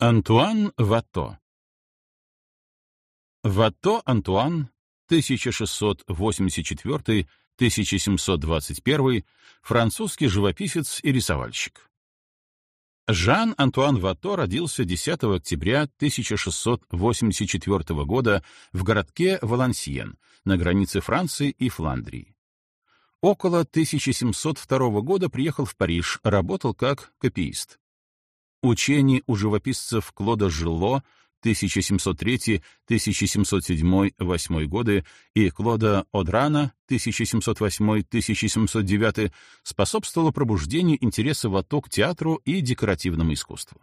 Антуан Вато Вато Антуан, 1684-1721, французский живописец и рисовальщик. Жан-Антуан Вато родился 10 октября 1684 года в городке Валансиен на границе Франции и Фландрии. Около 1702 года приехал в Париж, работал как копиист. Учение у живописцев Клода Жило 1703-1707-8 годы и Клода Одрана 1708-1709 способствовало пробуждению интереса Вато к театру и декоративному искусству.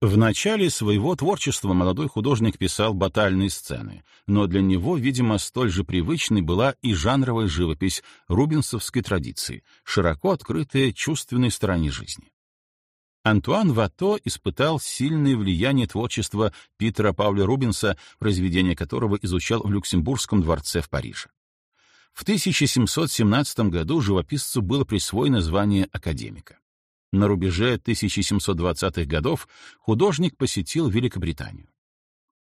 В начале своего творчества молодой художник писал батальные сцены, но для него, видимо, столь же привычной была и жанровая живопись рубинсовской традиции, широко открытая чувственной стороне жизни. Антуан Вато испытал сильное влияние творчества Питера Пауля Рубенса, произведение которого изучал в Люксембургском дворце в Париже. В 1717 году живописцу было присвоено звание академика. На рубеже 1720-х годов художник посетил Великобританию.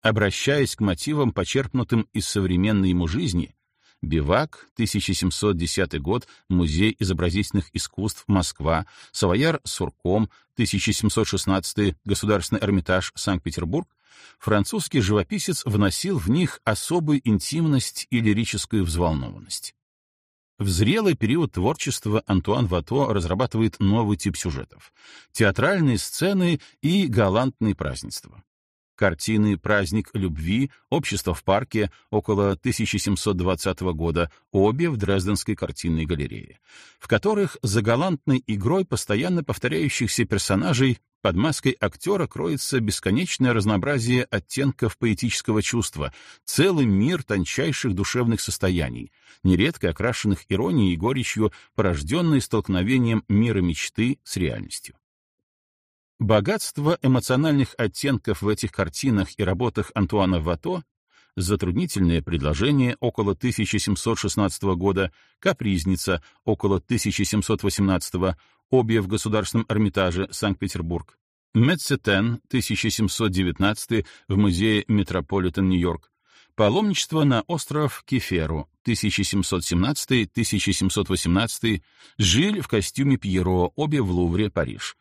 Обращаясь к мотивам, почерпнутым из современной ему жизни, Бивак, 1710 год, Музей изобразительных искусств, Москва, Савояр Сурком, 1716 Государственный Эрмитаж, Санкт-Петербург, французский живописец вносил в них особую интимность и лирическую взволнованность. В зрелый период творчества Антуан Вато разрабатывает новый тип сюжетов — театральные сцены и галантные празднества. Картины «Праздник любви», «Общество в парке» около 1720 года, обе в Дрезденской картинной галерее, в которых за галантной игрой постоянно повторяющихся персонажей под маской актера кроется бесконечное разнообразие оттенков поэтического чувства, целый мир тончайших душевных состояний, нередко окрашенных иронией и горечью, порожденной столкновением мира мечты с реальностью. Богатство эмоциональных оттенков в этих картинах и работах Антуана Вато затруднительное предложение около 1716 года, капризница около 1718, обе в Государственном Эрмитаже, Санкт-Петербург, Мецетен 1719 в Музее Метрополитен Нью-Йорк, Паломничество на остров Кеферу 1717-1718, Жиль в костюме Пьеро, обе в Лувре, Париж,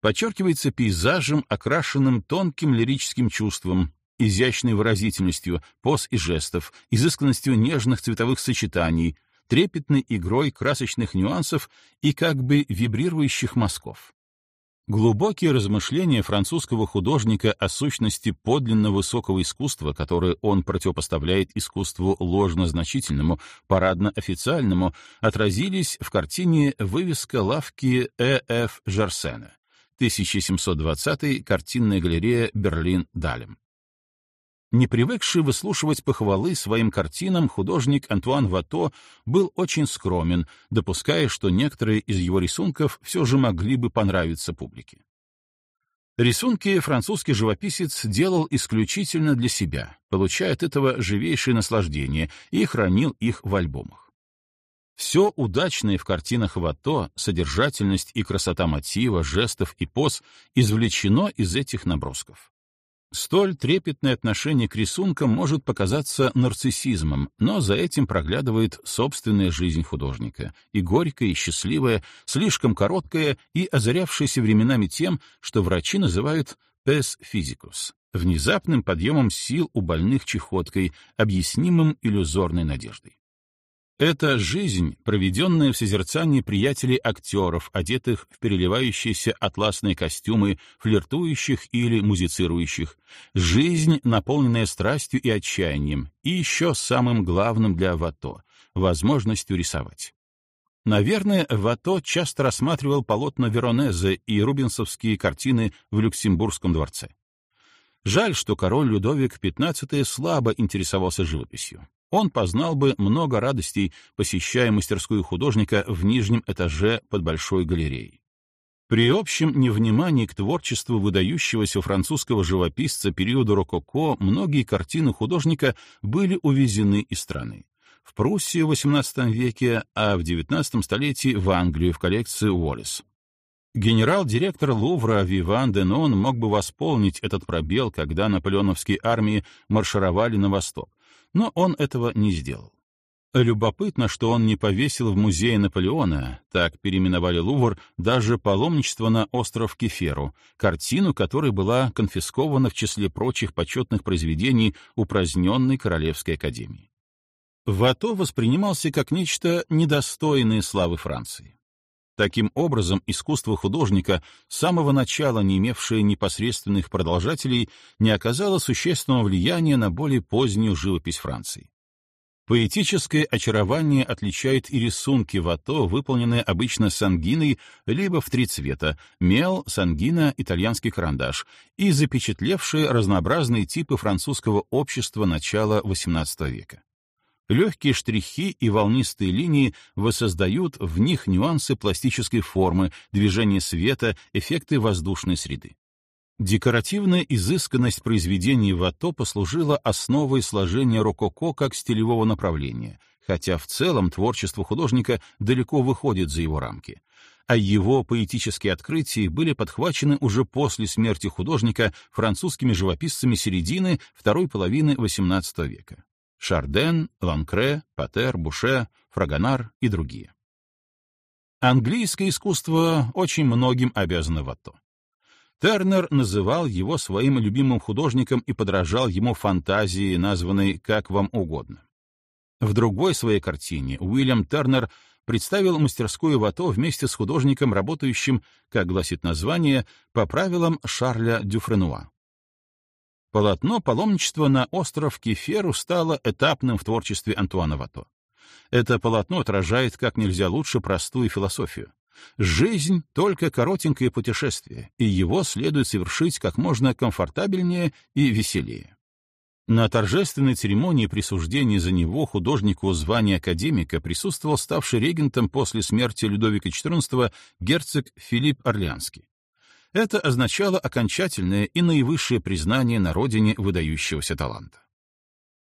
подчеркивается пейзажем, окрашенным тонким лирическим чувством, изящной выразительностью поз и жестов, изысканностью нежных цветовых сочетаний, трепетной игрой красочных нюансов и как бы вибрирующих мазков. Глубокие размышления французского художника о сущности подлинно высокого искусства, которое он противопоставляет искусству ложно-значительному, парадно-официальному, отразились в картине «Вывеска лавки Э.Ф. Жарсена». 1720 картинная галерея Берлин-Далем. Не привыкший выслушивать похвалы своим картинам, художник Антуан Вато был очень скромен, допуская, что некоторые из его рисунков все же могли бы понравиться публике. Рисунки французский живописец делал исключительно для себя, получая от этого живейшее наслаждение, и хранил их в альбомах. Все удачное в картинах Вато, содержательность и красота мотива, жестов и поз извлечено из этих набросков. Столь трепетное отношение к рисункам может показаться нарциссизмом, но за этим проглядывает собственная жизнь художника, и горькая, и счастливая, слишком короткая и озарявшаяся временами тем, что врачи называют «пес физикус» — внезапным подъемом сил у больных чехоткой, объяснимым иллюзорной надеждой. Это жизнь, проведенная в созерцании приятелей актеров, одетых в переливающиеся атласные костюмы, флиртующих или музицирующих. Жизнь, наполненная страстью и отчаянием, и еще самым главным для Вато — возможностью рисовать. Наверное, Вато часто рассматривал полотна Веронезе и рубинсовские картины в Люксембургском дворце. Жаль, что король Людовик XV слабо интересовался живописью он познал бы много радостей, посещая мастерскую художника в нижнем этаже под Большой галереей. При общем невнимании к творчеству выдающегося французского живописца периода рококо многие картины художника были увезены из страны. В Пруссию в XVIII веке, а в XIX столетии в Англию в коллекцию Уоллес. Генерал-директор Лувра Виван Денон мог бы восполнить этот пробел, когда наполеоновские армии маршировали на восток, но он этого не сделал. Любопытно, что он не повесил в музее Наполеона, так переименовали Лувр, даже паломничество на остров Кеферу, картину которой была конфискована в числе прочих почетных произведений упраздненной Королевской академии. Вато воспринимался как нечто недостойное славы Франции. Таким образом, искусство художника, с самого начала не имевшее непосредственных продолжателей, не оказало существенного влияния на более позднюю живопись Франции. Поэтическое очарование отличает и рисунки вато, выполненные обычно сангиной, либо в три цвета — мел, сангина, итальянский карандаш, и запечатлевшие разнообразные типы французского общества начала XVIII века. Легкие штрихи и волнистые линии воссоздают в них нюансы пластической формы, движения света, эффекты воздушной среды. Декоративная изысканность произведений Вато послужила основой сложения рококо как стилевого направления, хотя в целом творчество художника далеко выходит за его рамки. А его поэтические открытия были подхвачены уже после смерти художника французскими живописцами середины второй половины XVIII века. Шарден, Ланкре, Патер, Буше, Фрагонар и другие. Английское искусство очень многим обязано Ватто. Тернер называл его своим любимым художником и подражал ему фантазии, названной «Как вам угодно». В другой своей картине Уильям Тернер представил мастерскую Вато вместе с художником, работающим, как гласит название, по правилам Шарля Дюфренуа. Полотно паломничества на остров Кеферу стало этапным в творчестве Антуана Вато. Это полотно отражает как нельзя лучше простую философию. Жизнь — только коротенькое путешествие, и его следует совершить как можно комфортабельнее и веселее. На торжественной церемонии присуждения за него художнику звания академика присутствовал ставший регентом после смерти Людовика XIV герцог Филипп Орлеанский. Это означало окончательное и наивысшее признание на родине выдающегося таланта.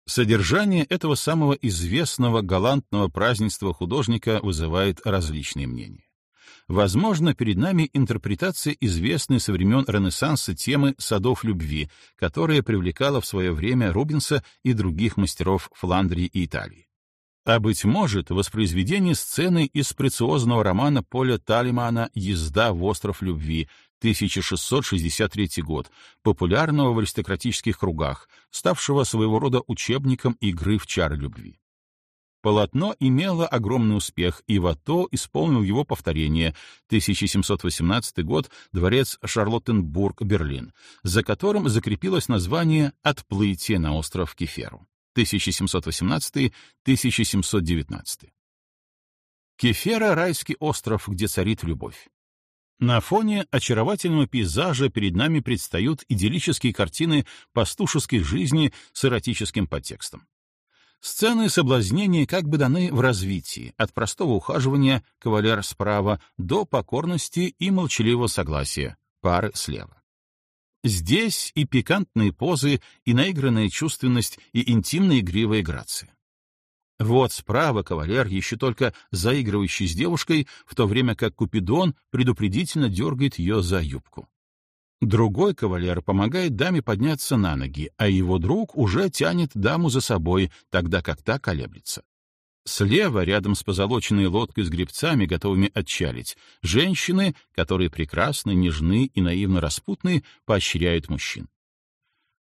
Содержание этого самого известного галантного празднества художника вызывает различные мнения. Возможно, перед нами интерпретация известной со времен Ренессанса темы «Садов любви», которая привлекала в свое время Рубенса и других мастеров Фландрии и Италии. А, быть может, воспроизведение сцены из прециозного романа Поля Талимана «Езда в остров любви», 1663 год, популярного в аристократических кругах, ставшего своего рода учебником игры в чары любви. Полотно имело огромный успех, и Вато исполнил его повторение 1718 год, дворец Шарлоттенбург, Берлин, за которым закрепилось название «Отплытие на остров Кеферу» 1718-1719. Кефера — райский остров, где царит любовь. На фоне очаровательного пейзажа перед нами предстают идиллические картины пастушеской жизни с эротическим подтекстом. Сцены соблазнения как бы даны в развитии, от простого ухаживания, кавалер справа, до покорности и молчаливого согласия, пары слева. Здесь и пикантные позы, и наигранная чувственность, и интимная игривая грация. Вот справа кавалер, еще только заигрывающий с девушкой, в то время как Купидон предупредительно дергает ее за юбку. Другой кавалер помогает даме подняться на ноги, а его друг уже тянет даму за собой, тогда как та колеблется. Слева, рядом с позолоченной лодкой с гребцами, готовыми отчалить, женщины, которые прекрасны, нежны и наивно распутны, поощряют мужчин.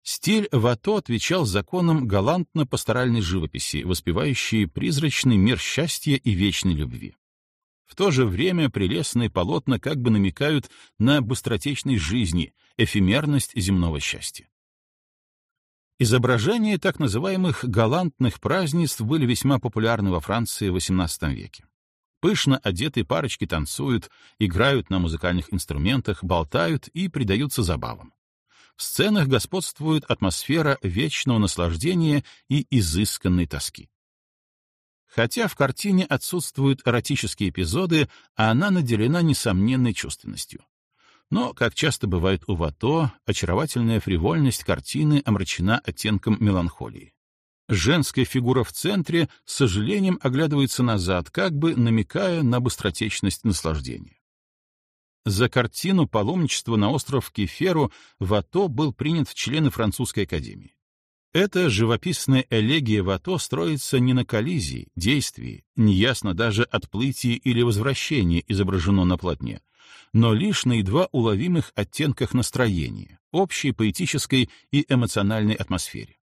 Стиль Вато отвечал законам галантно-пасторальной живописи, воспевающей призрачный мир счастья и вечной любви. В то же время прелестные полотна как бы намекают на быстротечность жизни, эфемерность земного счастья. Изображения так называемых галантных празднеств были весьма популярны во Франции в XVIII веке. Пышно одетые парочки танцуют, играют на музыкальных инструментах, болтают и предаются забавам. В сценах господствует атмосфера вечного наслаждения и изысканной тоски. Хотя в картине отсутствуют эротические эпизоды, а она наделена несомненной чувственностью. Но, как часто бывает у Вато, очаровательная фривольность картины омрачена оттенком меланхолии. Женская фигура в центре с сожалением оглядывается назад, как бы намекая на быстротечность наслаждения. За картину «Паломничество на остров Кеферу» Вато был принят в члены французской академии. Эта живописная элегия Вато строится не на коллизии, действии, неясно даже отплытие или возвращение изображено на полотне, но лишь на едва уловимых оттенках настроения, общей поэтической и эмоциональной атмосфере.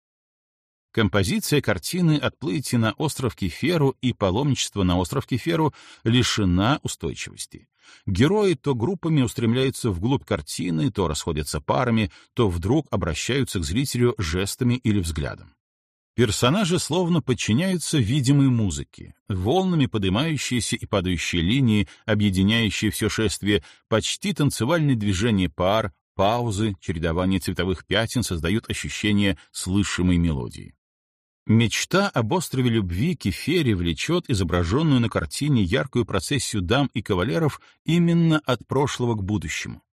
Композиция картины «Отплытие на остров Кеферу» и «Паломничество на остров Кеферу» лишена устойчивости. Герои то группами устремляются вглубь картины, то расходятся парами, то вдруг обращаются к зрителю жестами или взглядом. Персонажи словно подчиняются видимой музыке, волнами поднимающиеся и падающие линии, объединяющие все шествие, почти танцевальные движения пар, паузы, чередование цветовых пятен создают ощущение слышимой мелодии. Мечта об острове любви Кефере влечет изображенную на картине яркую процессию дам и кавалеров именно от прошлого к будущему.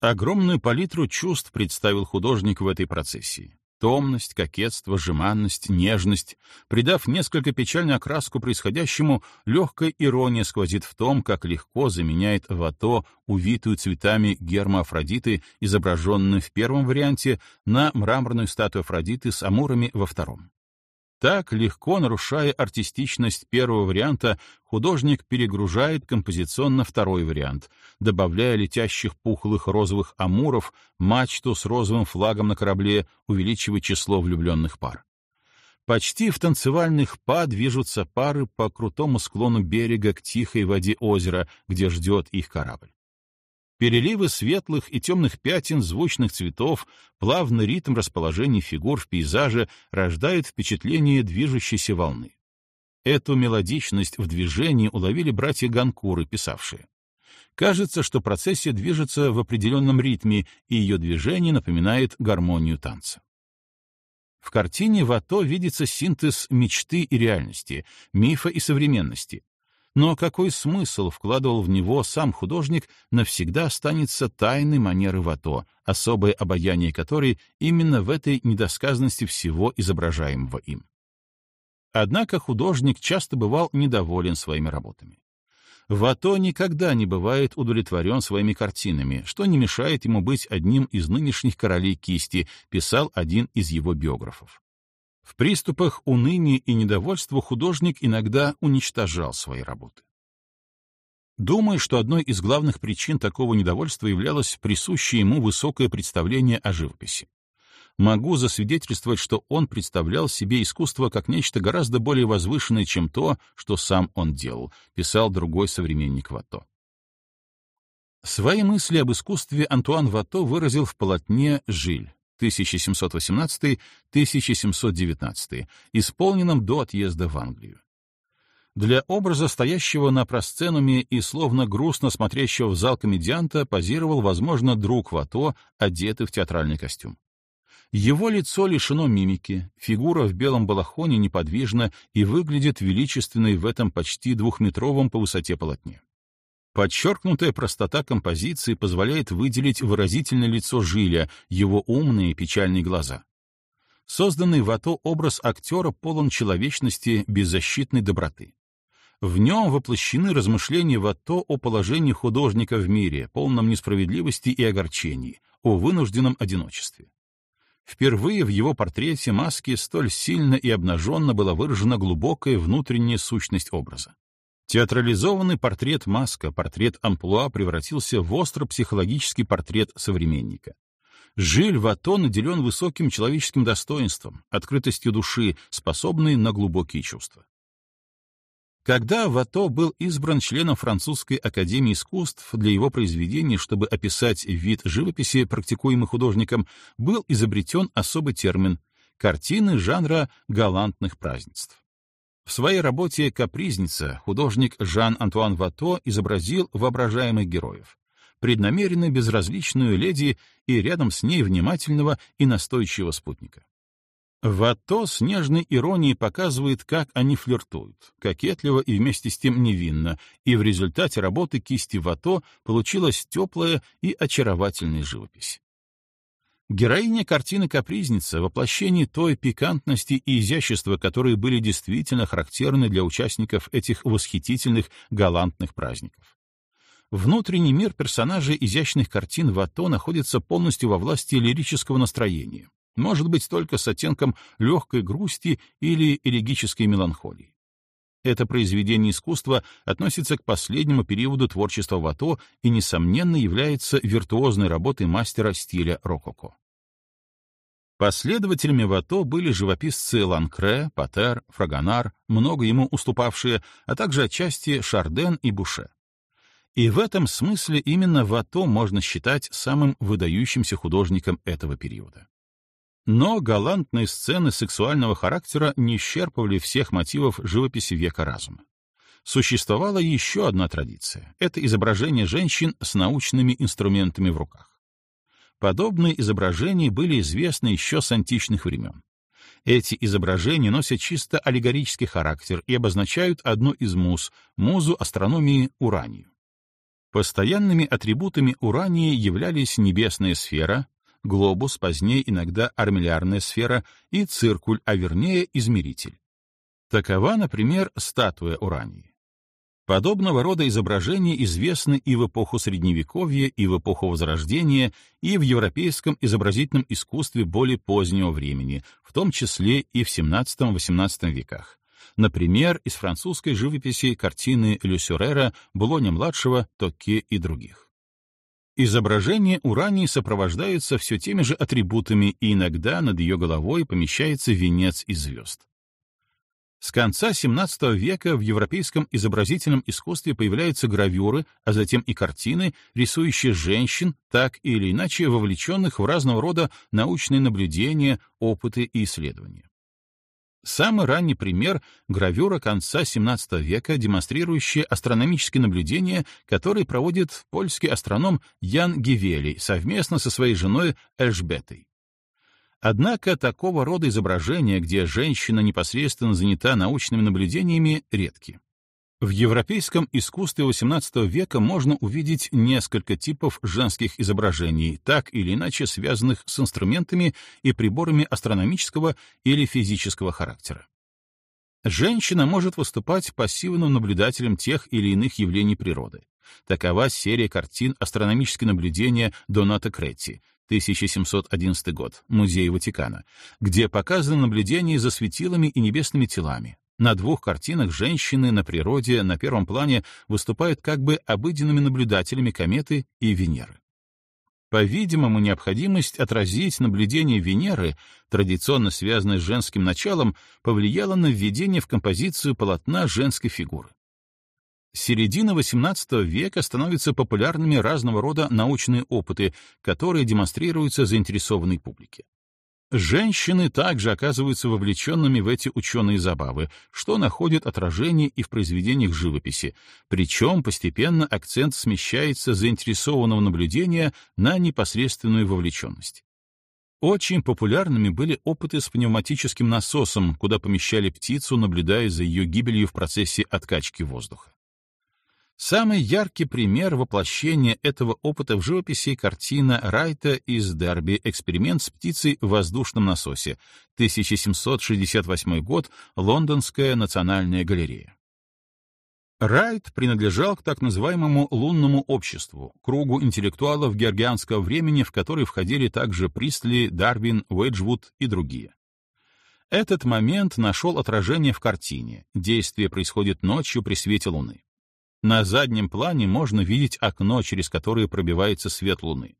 Огромную палитру чувств представил художник в этой процессии. Томность, кокетство, жеманность, нежность. Придав несколько печальную окраску происходящему, легкая ирония сквозит в том, как легко заменяет вато, увитую цветами гермоафродиты, изображенную в первом варианте, на мраморную статую Афродиты с амурами во втором. Так, легко нарушая артистичность первого варианта, художник перегружает композиционно второй вариант, добавляя летящих пухлых розовых амуров, мачту с розовым флагом на корабле, увеличивая число влюбленных пар. Почти в танцевальных па движутся пары по крутому склону берега к тихой воде озера, где ждет их корабль. Переливы светлых и темных пятен звучных цветов, плавный ритм расположения фигур в пейзаже рождает впечатление движущейся волны. Эту мелодичность в движении уловили братья Ганкуры, писавшие. Кажется, что процессия движется в определенном ритме, и ее движение напоминает гармонию танца. В картине Вато видится синтез мечты и реальности, мифа и современности, но какой смысл вкладывал в него сам художник, навсегда останется тайной манеры Вато, особое обаяние которой именно в этой недосказанности всего изображаемого им. Однако художник часто бывал недоволен своими работами. Вато никогда не бывает удовлетворен своими картинами, что не мешает ему быть одним из нынешних королей кисти, писал один из его биографов. В приступах уныния и недовольства художник иногда уничтожал свои работы. Думаю, что одной из главных причин такого недовольства являлось присущее ему высокое представление о живописи. Могу засвидетельствовать, что он представлял себе искусство как нечто гораздо более возвышенное, чем то, что сам он делал, писал другой современник Вато. Свои мысли об искусстве Антуан Вато выразил в полотне «Жиль», 1718-1719, исполненном до отъезда в Англию. Для образа, стоящего на просценуме и словно грустно смотрящего в зал комедианта, позировал, возможно, друг Вато, одетый в театральный костюм. Его лицо лишено мимики, фигура в белом балахоне неподвижна и выглядит величественной в этом почти двухметровом по высоте полотне. Подчеркнутая простота композиции позволяет выделить выразительное лицо Жиля, его умные печальные глаза. Созданный в АТО образ актера полон человечности, беззащитной доброты. В нем воплощены размышления в АТО о положении художника в мире, полном несправедливости и огорчений, о вынужденном одиночестве. Впервые в его портрете маски столь сильно и обнаженно была выражена глубокая внутренняя сущность образа. Театрализованный портрет Маска, портрет амплуа превратился в остро-психологический портрет современника. Жиль Вато наделен высоким человеческим достоинством, открытостью души, способной на глубокие чувства. Когда Вато был избран членом Французской академии искусств для его произведений, чтобы описать вид живописи, практикуемый художником, был изобретен особый термин — картины жанра галантных празднеств. В своей работе «Капризница» художник Жан-Антуан Вато изобразил воображаемых героев, преднамеренно безразличную леди и рядом с ней внимательного и настойчивого спутника. Вато с нежной иронией показывает, как они флиртуют, кокетливо и вместе с тем невинно, и в результате работы кисти Вато получилась теплая и очаровательная живопись. Героиня картины «Капризница» — воплощение той пикантности и изящества, которые были действительно характерны для участников этих восхитительных галантных праздников. Внутренний мир персонажей изящных картин Вато находится полностью во власти лирического настроения, может быть, только с оттенком легкой грусти или элегической меланхолии. Это произведение искусства относится к последнему периоду творчества Вато и, несомненно, является виртуозной работой мастера стиля рококо. Последователями Вато были живописцы Ланкре, Патер, Фрагонар, много ему уступавшие, а также отчасти Шарден и Буше. И в этом смысле именно Вато можно считать самым выдающимся художником этого периода. Но галантные сцены сексуального характера не исчерпывали всех мотивов живописи века разума. Существовала еще одна традиция — это изображение женщин с научными инструментами в руках. Подобные изображения были известны еще с античных времен. Эти изображения носят чисто аллегорический характер и обозначают одну из муз — музу астрономии Уранию. Постоянными атрибутами Урании являлись небесная сфера, глобус, позднее иногда армиллярная сфера и циркуль, а вернее измеритель. Такова, например, статуя Урании. Подобного рода изображения известны и в эпоху Средневековья, и в эпоху Возрождения, и в европейском изобразительном искусстве более позднего времени, в том числе и в XVII-XVIII веках. Например, из французской живописи картины Люсюрера, Булоня-младшего, Токе и других. Изображения Урании сопровождаются все теми же атрибутами, и иногда над ее головой помещается венец из звезд. С конца XVII века в европейском изобразительном искусстве появляются гравюры, а затем и картины, рисующие женщин, так или иначе вовлеченных в разного рода научные наблюдения, опыты и исследования. Самый ранний пример — гравюра конца XVII века, демонстрирующая астрономические наблюдения, которые проводит польский астроном Ян Гивелий совместно со своей женой Эльжбетой. Однако такого рода изображения, где женщина непосредственно занята научными наблюдениями, редки. В европейском искусстве XVIII века можно увидеть несколько типов женских изображений, так или иначе связанных с инструментами и приборами астрономического или физического характера. Женщина может выступать пассивным наблюдателем тех или иных явлений природы. Такова серия картин астрономические наблюдения Доната Кретти, 1711 год, Музей Ватикана, где показаны наблюдения за светилами и небесными телами, на двух картинах женщины на природе на первом плане выступают как бы обыденными наблюдателями кометы и Венеры. По-видимому, необходимость отразить наблюдение Венеры, традиционно связанное с женским началом, повлияла на введение в композицию полотна женской фигуры. С середины XVIII века становятся популярными разного рода научные опыты, которые демонстрируются заинтересованной публике. Женщины также оказываются вовлеченными в эти ученые забавы, что находит отражение и в произведениях живописи, причем постепенно акцент смещается заинтересованного наблюдения на непосредственную вовлеченность. Очень популярными были опыты с пневматическим насосом, куда помещали птицу, наблюдая за ее гибелью в процессе откачки воздуха. Самый яркий пример воплощения этого опыта в живописи — картина Райта из Дерби «Эксперимент с птицей в воздушном насосе», 1768 год, Лондонская национальная галерея. Райт принадлежал к так называемому лунному обществу, кругу интеллектуалов георгианского времени, в который входили также Пристли, Дарвин, Уэйджвуд и другие. Этот момент нашел отражение в картине. Действие происходит ночью при свете луны. На заднем плане можно видеть окно, через которое пробивается свет луны.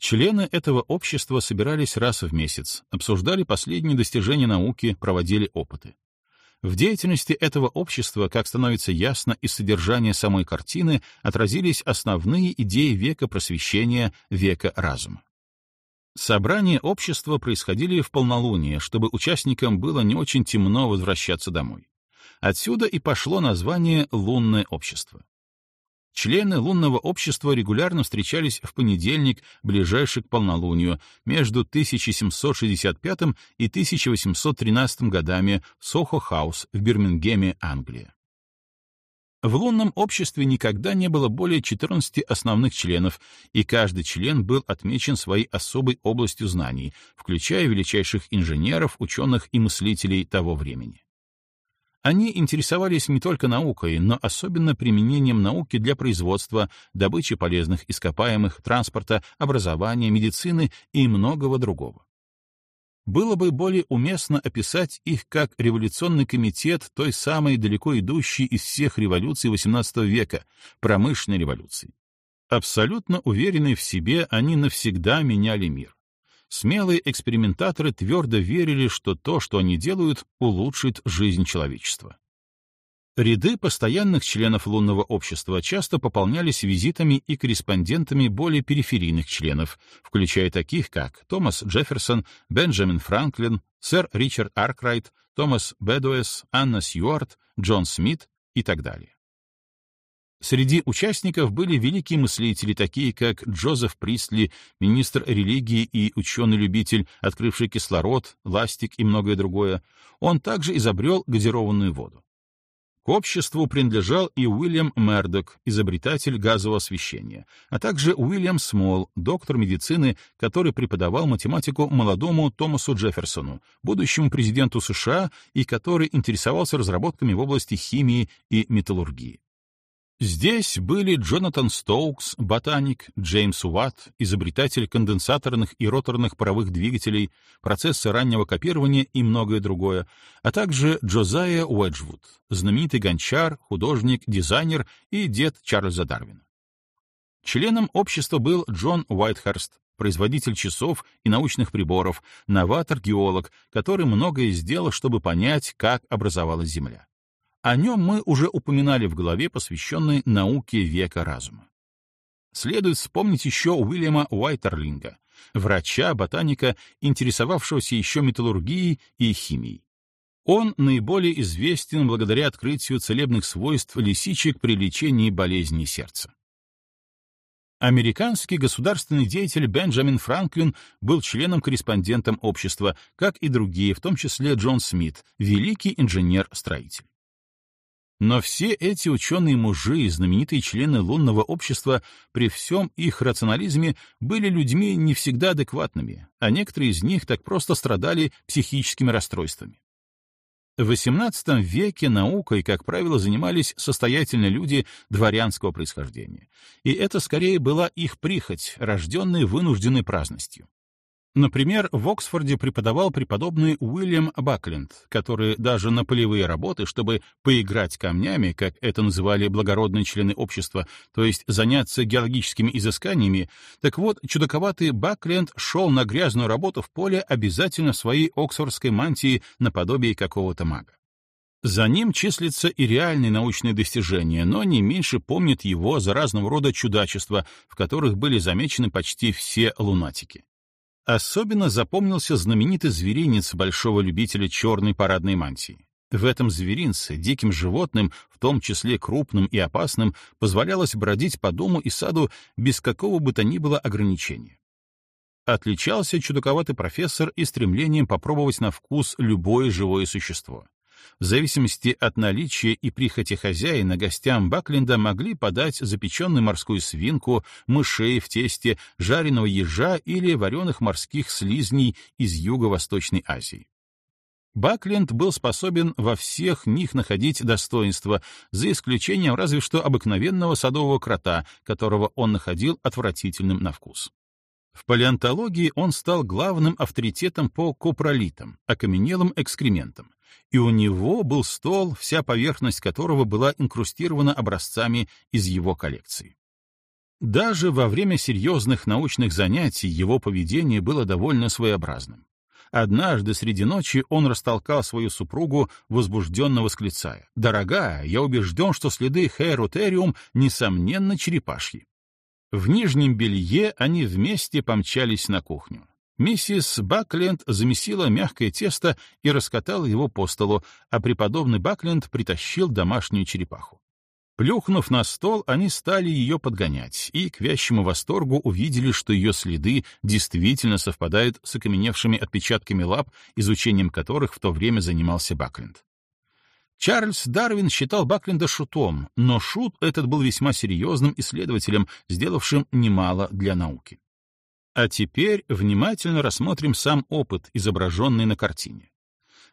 Члены этого общества собирались раз в месяц, обсуждали последние достижения науки, проводили опыты. В деятельности этого общества, как становится ясно из содержания самой картины, отразились основные идеи века просвещения, века разума. Собрания общества происходили в полнолуние, чтобы участникам было не очень темно возвращаться домой. Отсюда и пошло название «лунное общество». Члены лунного общества регулярно встречались в понедельник, ближайший к полнолунию, между 1765 и 1813 годами в Сохо-хаус в Бирмингеме, Англия. В лунном обществе никогда не было более 14 основных членов, и каждый член был отмечен своей особой областью знаний, включая величайших инженеров, ученых и мыслителей того времени. Они интересовались не только наукой, но особенно применением науки для производства, добычи полезных ископаемых, транспорта, образования, медицины и многого другого. Было бы более уместно описать их как революционный комитет той самой далеко идущей из всех революций XVIII века, промышленной революции. Абсолютно уверенные в себе, они навсегда меняли мир. Смелые экспериментаторы твердо верили, что то, что они делают, улучшит жизнь человечества. Ряды постоянных членов лунного общества часто пополнялись визитами и корреспондентами более периферийных членов, включая таких как Томас Джефферсон, Бенджамин Франклин, сэр Ричард Аркрайт, Томас Бедуэс, Анна Сьюарт, Джон Смит и так далее. Среди участников были великие мыслители, такие как Джозеф Присли, министр религии и ученый-любитель, открывший кислород, ластик и многое другое. Он также изобрел газированную воду. К обществу принадлежал и Уильям Мердок, изобретатель газового освещения, а также Уильям Смол, доктор медицины, который преподавал математику молодому Томасу Джефферсону, будущему президенту США и который интересовался разработками в области химии и металлургии. Здесь были Джонатан Стоукс, ботаник, Джеймс Уатт, изобретатель конденсаторных и роторных паровых двигателей, процессы раннего копирования и многое другое, а также Джозайя Уэджвуд, знаменитый гончар, художник, дизайнер и дед Чарльза Дарвина. Членом общества был Джон Уайтхерст, производитель часов и научных приборов, новатор-геолог, который многое сделал, чтобы понять, как образовалась Земля. О нем мы уже упоминали в главе, посвященной науке века разума. Следует вспомнить еще Уильяма Уайтерлинга, врача-ботаника, интересовавшегося еще металлургией и химией. Он наиболее известен благодаря открытию целебных свойств лисичек при лечении болезней сердца. Американский государственный деятель Бенджамин Франклин был членом-корреспондентом общества, как и другие, в том числе Джон Смит, великий инженер-строитель. Но все эти ученые-мужи и знаменитые члены лунного общества при всем их рационализме были людьми не всегда адекватными, а некоторые из них так просто страдали психическими расстройствами. В XVIII веке наукой, как правило, занимались состоятельные люди дворянского происхождения, и это скорее была их прихоть, рожденная вынужденной праздностью. Например, в Оксфорде преподавал преподобный Уильям Бакленд, который даже на полевые работы, чтобы поиграть камнями, как это называли благородные члены общества, то есть заняться геологическими изысканиями, так вот, чудаковатый Бакленд шел на грязную работу в поле обязательно в своей оксфордской мантии наподобие какого-то мага. За ним числятся и реальные научные достижения, но не меньше помнят его за разного рода чудачества, в которых были замечены почти все лунатики. Особенно запомнился знаменитый зверинец большого любителя черной парадной мантии. В этом зверинце диким животным, в том числе крупным и опасным, позволялось бродить по дому и саду без какого бы то ни было ограничения. Отличался чудаковатый профессор и стремлением попробовать на вкус любое живое существо. В зависимости от наличия и прихоти хозяина, гостям Бакленда могли подать запеченную морскую свинку, мышей в тесте, жареного ежа или вареных морских слизней из Юго-Восточной Азии. Бакленд был способен во всех них находить достоинство, за исключением разве что обыкновенного садового крота, которого он находил отвратительным на вкус. В палеонтологии он стал главным авторитетом по копролитам, окаменелым экскрементам, и у него был стол, вся поверхность которого была инкрустирована образцами из его коллекции. Даже во время серьезных научных занятий его поведение было довольно своеобразным. Однажды среди ночи он растолкал свою супругу, возбужденно восклицая. «Дорогая, я убежден, что следы Хейрутериум, несомненно, черепашьи». В нижнем белье они вместе помчались на кухню. Миссис Бакленд замесила мягкое тесто и раскатала его по столу, а преподобный Бакленд притащил домашнюю черепаху. Плюхнув на стол, они стали ее подгонять, и к вящему восторгу увидели, что ее следы действительно совпадают с окаменевшими отпечатками лап, изучением которых в то время занимался Бакленд. Чарльз Дарвин считал Бакленда шутом, но шут этот был весьма серьезным исследователем, сделавшим немало для науки. А теперь внимательно рассмотрим сам опыт, изображенный на картине.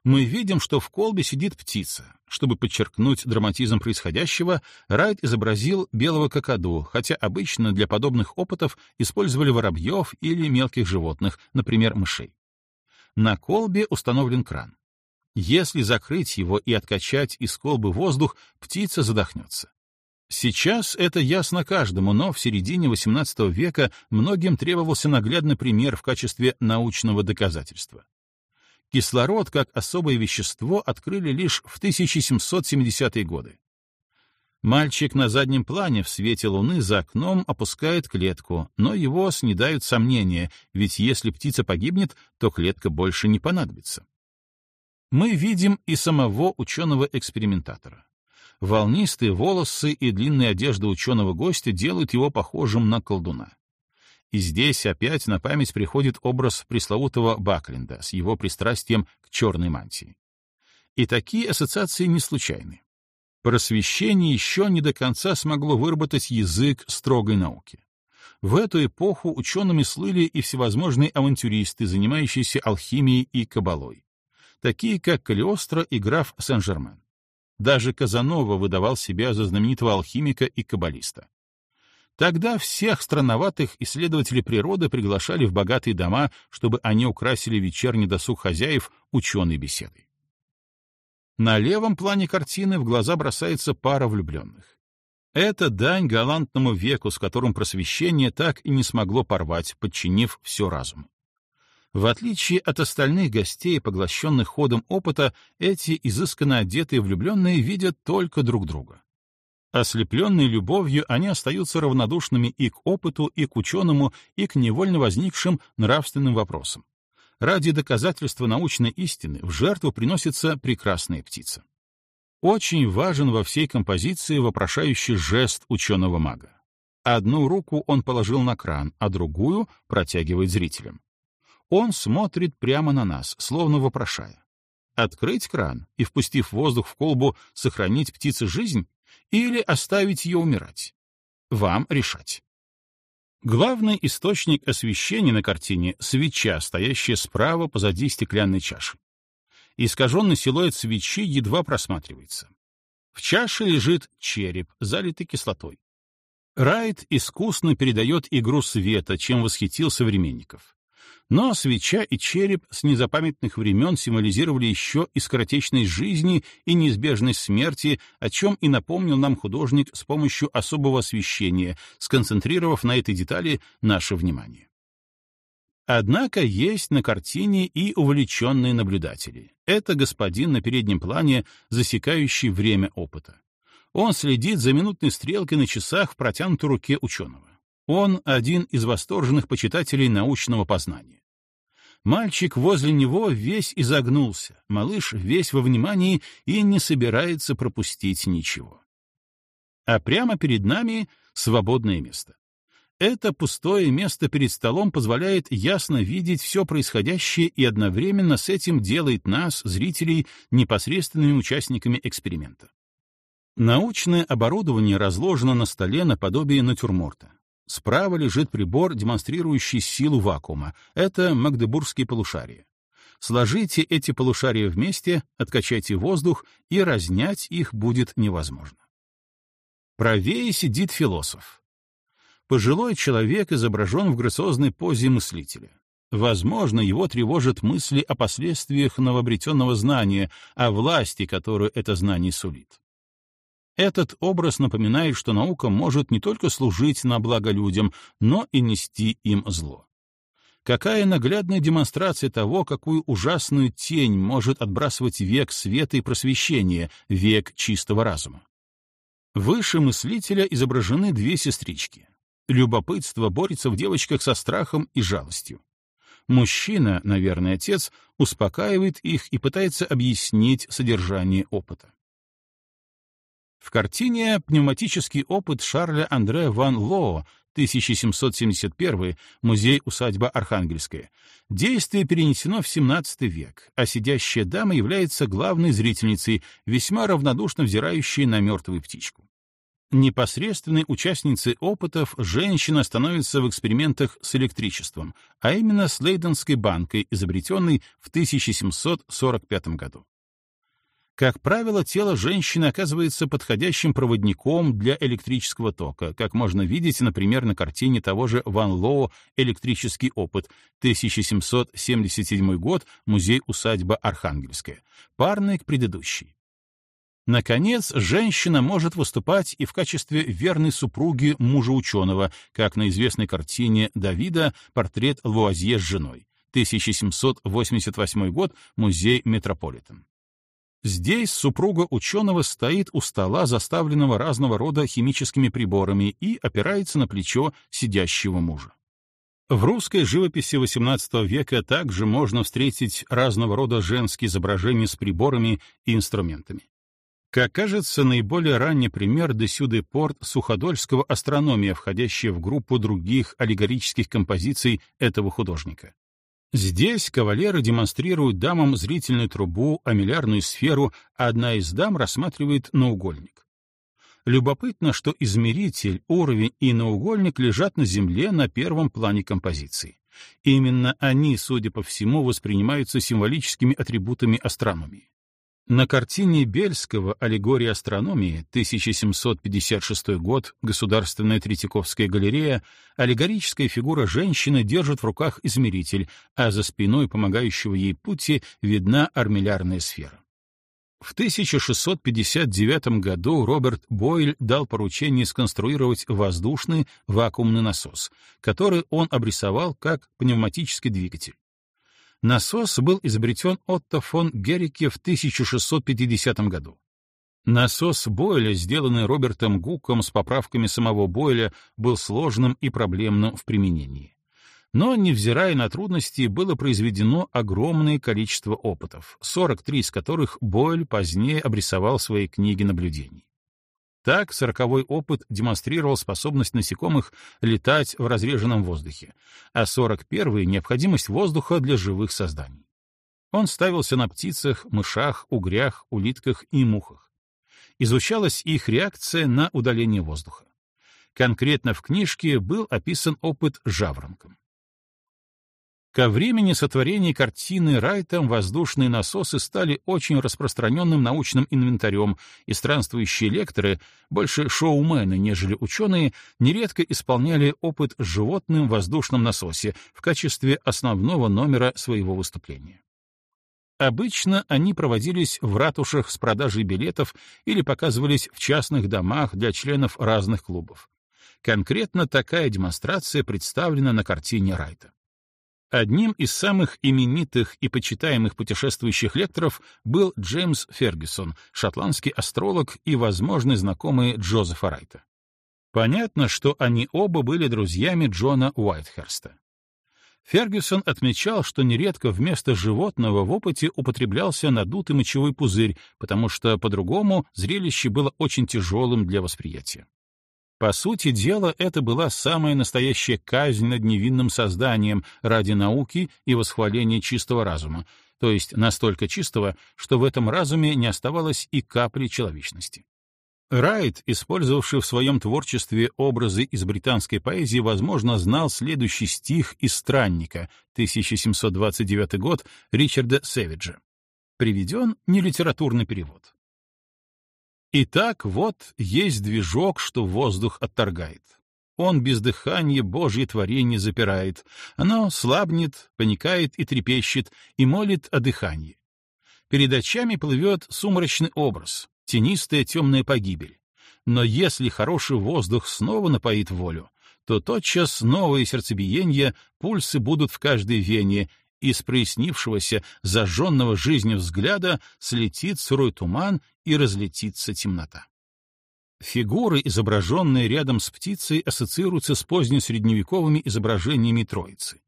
мы видим, что в колбе сидит птица. Чтобы подчеркнуть драматизм происходящего, Райт изобразил белого какаду, хотя обычно для подобных опытов использовали воробьев или мелких животных, например, мышей. На колбе установлен кран. Если закрыть его и откачать из колбы воздух, птица задохнется. Сейчас это ясно каждому, но в середине XVIII века многим требовался наглядный пример в качестве научного доказательства. Кислород как особое вещество открыли лишь в 1770-е годы. Мальчик на заднем плане в свете луны за окном опускает клетку, но его снедают сомнения, ведь если птица погибнет, то клетка больше не понадобится. Мы видим и самого ученого-экспериментатора. Волнистые волосы и длинная одежда ученого-гостя делают его похожим на колдуна. И здесь опять на память приходит образ пресловутого Бакленда с его пристрастием к черной мантии. И такие ассоциации не случайны. Просвещение еще не до конца смогло выработать язык строгой науки. В эту эпоху учеными слыли и всевозможные авантюристы, занимающиеся алхимией и кабалой, такие как Калиостро и граф Сен-Жермен. Даже Казанова выдавал себя за знаменитого алхимика и каббалиста. Тогда всех странноватых исследователей природы приглашали в богатые дома, чтобы они украсили вечерний досуг хозяев ученой беседой. На левом плане картины в глаза бросается пара влюбленных. Это дань галантному веку, с которым просвещение так и не смогло порвать, подчинив все разуму. В отличие от остальных гостей, поглощенных ходом опыта, эти изысканно одетые влюбленные видят только друг друга. Ослепленные любовью, они остаются равнодушными и к опыту, и к ученому, и к невольно возникшим нравственным вопросам. Ради доказательства научной истины в жертву приносится прекрасная птица. Очень важен во всей композиции вопрошающий жест ученого-мага. Одну руку он положил на кран, а другую протягивает зрителям. Он смотрит прямо на нас, словно вопрошая. Открыть кран и, впустив воздух в колбу, сохранить птице жизнь или оставить ее умирать? Вам решать. Главный источник освещения на картине — свеча, стоящая справа позади стеклянной чаши. Искаженный силуэт свечи едва просматривается. В чаше лежит череп, залитый кислотой. Райт искусно передает игру света, чем восхитил современников. Но свеча и череп с незапамятных времен символизировали еще и скоротечность жизни и неизбежность смерти, о чем и напомнил нам художник с помощью особого освещения, сконцентрировав на этой детали наше внимание. Однако есть на картине и увлеченные наблюдатели. Это господин на переднем плане, засекающий время опыта. Он следит за минутной стрелкой на часах в протянутой руке ученого. Он один из восторженных почитателей научного познания. Мальчик возле него весь изогнулся, малыш весь во внимании и не собирается пропустить ничего. А прямо перед нами свободное место. Это пустое место перед столом позволяет ясно видеть все происходящее и одновременно с этим делает нас, зрителей, непосредственными участниками эксперимента. Научное оборудование разложено на столе наподобие натюрморта. Справа лежит прибор, демонстрирующий силу вакуума. Это Магдебургские полушария. Сложите эти полушария вместе, откачайте воздух, и разнять их будет невозможно. Правее сидит философ. Пожилой человек изображен в грациозной позе мыслителя. Возможно, его тревожат мысли о последствиях новообретенного знания, о власти, которую это знание сулит. Этот образ напоминает, что наука может не только служить на благо людям, но и нести им зло. Какая наглядная демонстрация того, какую ужасную тень может отбрасывать век света и просвещения, век чистого разума. Выше мыслителя изображены две сестрички. Любопытство борется в девочках со страхом и жалостью. Мужчина, наверное, отец, успокаивает их и пытается объяснить содержание опыта. В картине «Пневматический опыт Шарля Андре ван Лоо» 1771, музей-усадьба Архангельская. Действие перенесено в XVII век, а сидящая дама является главной зрительницей, весьма равнодушно взирающей на мертвую птичку. Непосредственной участницей опытов женщина становится в экспериментах с электричеством, а именно с Лейденской банкой, изобретенной в 1745 году. Как правило, тело женщины оказывается подходящим проводником для электрического тока, как можно видеть, например, на картине того же Ван Лоу «Электрический опыт», 1777 год, музей-усадьба Архангельская, парный к предыдущей. Наконец, женщина может выступать и в качестве верной супруги мужа-ученого, как на известной картине Давида «Портрет Луазье с женой», 1788 год, музей Метрополитен. Здесь супруга ученого стоит у стола, заставленного разного рода химическими приборами, и опирается на плечо сидящего мужа. В русской живописи XVIII века также можно встретить разного рода женские изображения с приборами и инструментами. Как кажется, наиболее ранний пример десюды порт суходольского астрономия, входящая в группу других аллегорических композиций этого художника. Здесь кавалеры демонстрируют дамам зрительную трубу, а миллиардную сферу, а одна из дам рассматривает наугольник. Любопытно, что измеритель, уровень и наугольник лежат на Земле на первом плане композиции. Именно они, судя по всему, воспринимаются символическими атрибутами астрономии. На картине Бельского «Аллегория астрономии» 1756 год, Государственная Третьяковская галерея, аллегорическая фигура женщины держит в руках измеритель, а за спиной помогающего ей пути видна армиллярная сфера. В 1659 году Роберт Бойль дал поручение сконструировать воздушный вакуумный насос, который он обрисовал как пневматический двигатель. Насос был изобретен Отто фон Геррике в 1650 году. Насос Бойля, сделанный Робертом Гуком с поправками самого Бойля, был сложным и проблемным в применении. Но, невзирая на трудности, было произведено огромное количество опытов, 43 из которых Бойль позднее обрисовал в своей книге наблюдений. Так, сороковой опыт демонстрировал способность насекомых летать в разреженном воздухе, а сорок первый — необходимость воздуха для живых созданий. Он ставился на птицах, мышах, угрях, улитках и мухах. Изучалась их реакция на удаление воздуха. Конкретно в книжке был описан опыт жаворонком. Ко времени сотворения картины Райтом воздушные насосы стали очень распространенным научным инвентарем, и странствующие лекторы, больше шоумены, нежели ученые, нередко исполняли опыт с животным в воздушном насосе в качестве основного номера своего выступления. Обычно они проводились в ратушах с продажей билетов или показывались в частных домах для членов разных клубов. Конкретно такая демонстрация представлена на картине Райта. Одним из самых именитых и почитаемых путешествующих лекторов был Джеймс Фергюсон, шотландский астролог и возможный знакомый Джозефа Райта. Понятно, что они оба были друзьями Джона Уайтхерста. Фергюсон отмечал, что нередко вместо животного в опыте употреблялся надутый мочевой пузырь, потому что по-другому зрелище было очень тяжелым для восприятия. По сути дела, это была самая настоящая казнь над невинным созданием ради науки и восхваления чистого разума, то есть настолько чистого, что в этом разуме не оставалось и капли человечности. Райт, использовавший в своем творчестве образы из британской поэзии, возможно, знал следующий стих из «Странника» 1729 год Ричарда Сэвиджа. Приведен нелитературный перевод. Итак, вот есть движок, что воздух отторгает. Он без дыхания Божье творение запирает. Оно слабнет, паникает и трепещет, и молит о дыхании. Перед очами плывет сумрачный образ, тенистая темная погибель. Но если хороший воздух снова напоит волю, то тотчас новые сердцебиения, пульсы будут в каждой вене, из прояснившегося, зажженного жизнью взгляда слетит сырой туман и разлетится темнота. Фигуры, изображенные рядом с птицей, ассоциируются с позднесредневековыми изображениями Троицы.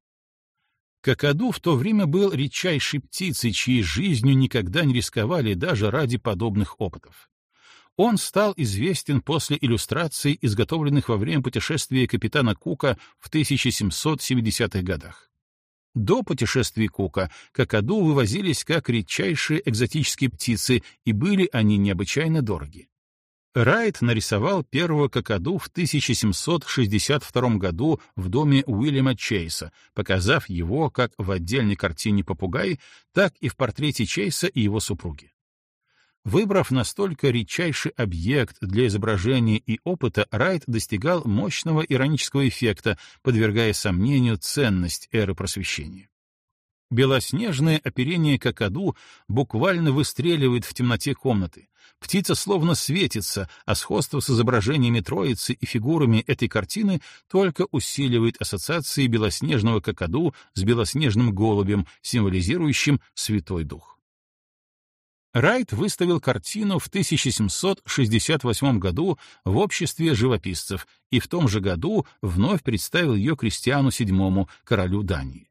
Какаду в то время был редчайшей птицей, чьей жизнью никогда не рисковали даже ради подобных опытов. Он стал известен после иллюстраций, изготовленных во время путешествия капитана Кука в 1770-х годах. До путешествий Кука какаду вывозились как редчайшие экзотические птицы, и были они необычайно дороги. Райт нарисовал первого какаду в 1762 году в доме Уильяма Чейса, показав его как в отдельной картине «Попугай», так и в портрете Чейса и его супруги. Выбрав настолько редчайший объект для изображения и опыта, Райт достигал мощного иронического эффекта, подвергая сомнению ценность эры просвещения. Белоснежное оперение какаду буквально выстреливает в темноте комнаты. Птица словно светится, а сходство с изображениями Троицы и фигурами этой картины только усиливает ассоциации белоснежного какаду с белоснежным голубем, символизирующим Святой Дух. Райт выставил картину в 1768 году в обществе живописцев и в том же году вновь представил ее Кристиану VII, королю Дании.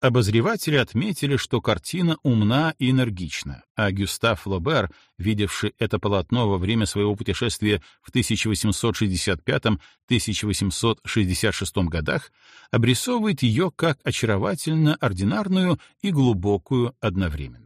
Обозреватели отметили, что картина умна и энергична, а Гюстав Лобер, видевший это полотно во время своего путешествия в 1865-1866 годах, обрисовывает ее как очаровательно ординарную и глубокую одновременно.